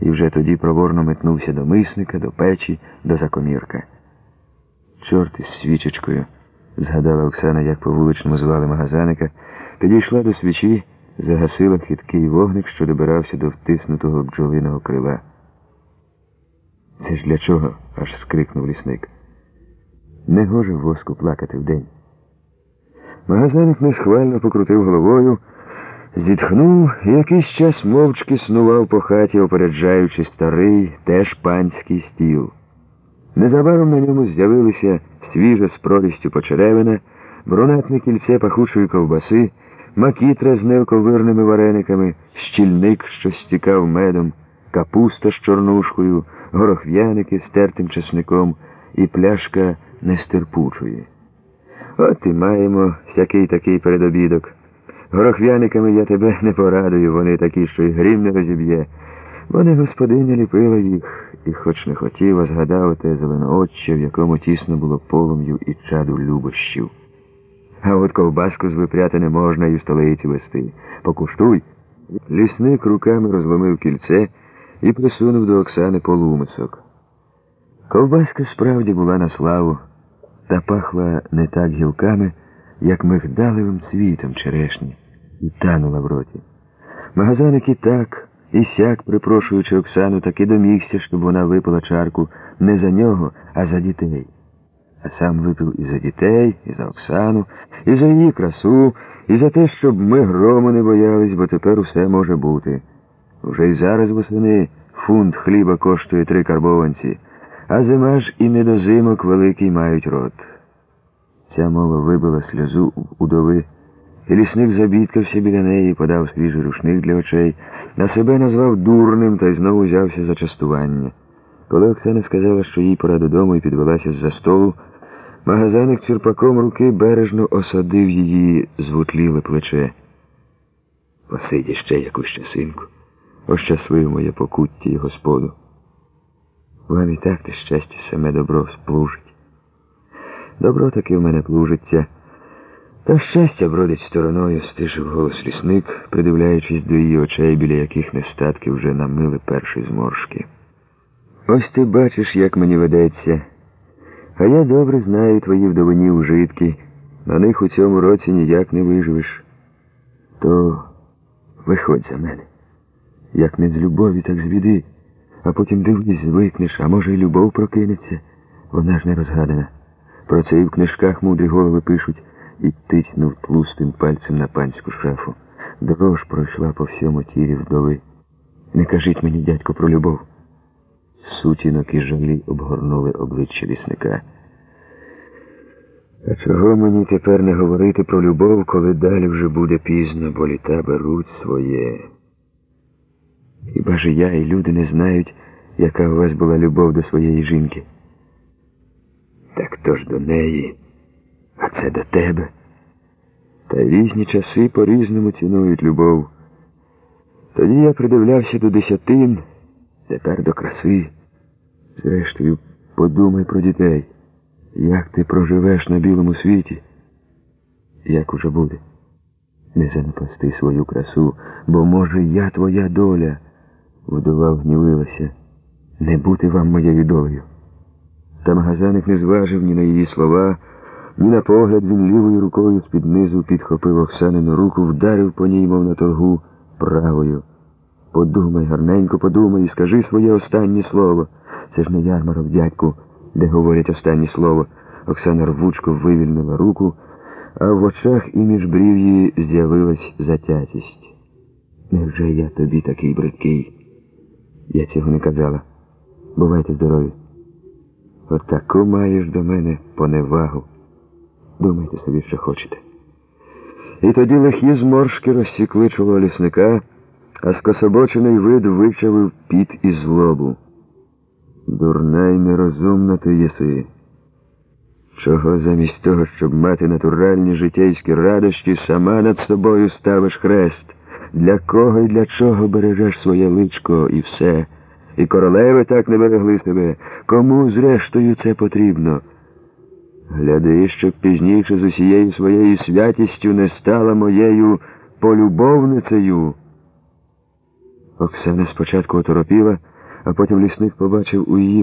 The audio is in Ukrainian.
і вже тоді проворно метнувся до мисника, до печі, до закомірка. Чорт із свічечкою, згадала Оксана, як по вуличному звали магазаника, підійшла до свічі, загасила хиткий вогник, що добирався до втиснутого бджолиного крила. Це ж для чого? аж скрикнув лісник. Не гоже воску плакати вдень. Магазаник несхвально покрутив головою, зітхнув і якийсь час мовчки снував по хаті, опереджаючи старий, теж панський стіл. Незабаром на ньому з'явилися свіже з прорістю почеревина, брунатне кільце пахучої ковбаси, макітра з невковирними варениками, щільник, що стікав медом, капуста з чорнушкою, горохв'яники з тертим чесником і пляшка нестерпучої. От і маємо всякий такий передобідок. Горохвяниками я тебе не порадую, вони такі, що й грім не розіб'є. Вони господиня ліпила їх, і хоч не хотів, а згадав те зеленоочче, в якому тісно було полум'ю і чаду любощів. А от ковбаску з випряти не можна і в столиці вести. Покуштуй. Лісник руками розломив кільце і присунув до Оксани полумисок. Ковбаска справді була на славу, та пахла не так гілками, як мигдалевим цвітом черешні, і танула в роті. Магазаник і так, і сяк, припрошуючи Оксану, таки домігся, щоб вона випила чарку не за нього, а за дітей. А сам випив і за дітей, і за Оксану, і за її красу, і за те, щоб ми грому не боялись, бо тепер усе може бути. Вже й зараз восени фунт хліба коштує три карбованці, а зима ж і недозимок великий мають рот. Ця мова вибила сльозу удови, і лісник забідкався біля неї, подав свіжий рушник для очей, на себе назвав дурним та й знову взявся за частування. Коли Оксана сказала, що їй пора додому і підвелася з-за столу, магазаник черпаком руки бережно осадив її звутліле плече. Посиді ще якусь часинку, ощасливо моє покутті і господу. Вам і так те щастя саме добро сплужить. Добро таки в мене плужиться. Та щастя бродить стороною, стишив голос лісник, придивляючись до її очей, біля яких нестатки вже намили перші зморшки. Ось ти бачиш, як мені ведеться. А я добре знаю твої вдовині ужитки. На них у цьому році ніяк не виживеш. То виходь за мене. Як не з любові, так з біди. А потім дивись, звикнеш, а може й любов прокинеться. Вона ж не розгадана. Про це і в книжках мудрі голови пишуть і тиснув тлустим пальцем на панську шафу. Дрож пройшла по всьому тілі вдови. Не кажіть мені, дядько, про любов. Сутінок і жалі обгорнули обличчя лісника. А чого мені тепер не говорити про любов, коли далі вже буде пізно, бо літа беруть своє? Хіба ж я і люди не знають, яка у вас була любов до своєї жінки? Так то ж до неї, а це до тебе. Та різні часи по-різному цінують любов. Тоді я придивлявся до десятин, тепер до краси. Зрештою, подумай про дітей. Як ти проживеш на білому світі? Як уже буде? Не занапасти свою красу, бо, може, я твоя доля, вдова гнівилася. Не бути вам моєю долею. Та магазаник не зважив ні на її слова, ні на погляд він лівою рукою з-під низу підхопив Оксанину руку, вдарив по ній, мов на торгу, правою. Подумай, гарненько подумай і скажи своє останнє слово. Це ж не ярмарок, дядьку, де говорять останнє слово. Оксана рвучко вивільнила руку, а в очах і між брів'ї з'явилась затятість. Невже я тобі такий бридкий? Я цього не казала. Бувайте здорові. Отаку маєш до мене поневагу. Думайте собі, що хочете. І тоді лихі зморшки розсікли чоло лісника, а скособочений вид вичавив піт і злобу. Дурна й нерозумна ти єси. Чого замість того, щоб мати натуральні житейські радощі, сама над собою ставиш хрест? Для кого і для чого бережеш своє личко і все? І королеви так не берегли себе. Кому, зрештою, це потрібно? Гляди, щоб пізніше з усією своєю святістю не стала моєю полюбовницею. Оксана спочатку оторопіла, а потім лісник побачив у її